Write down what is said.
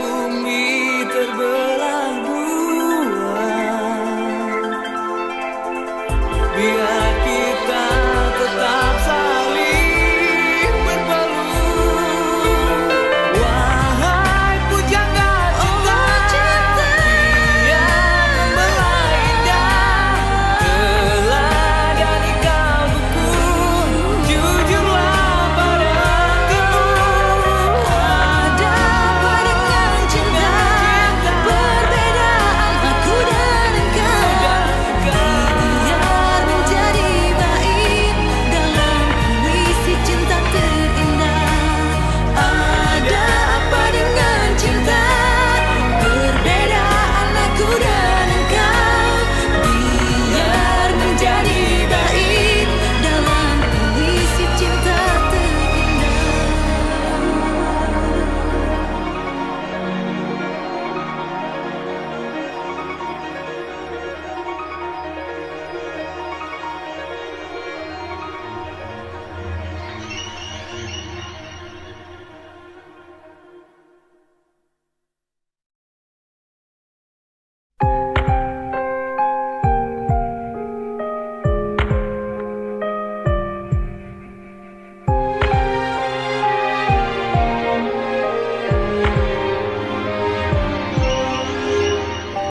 bumi terbelah dua biar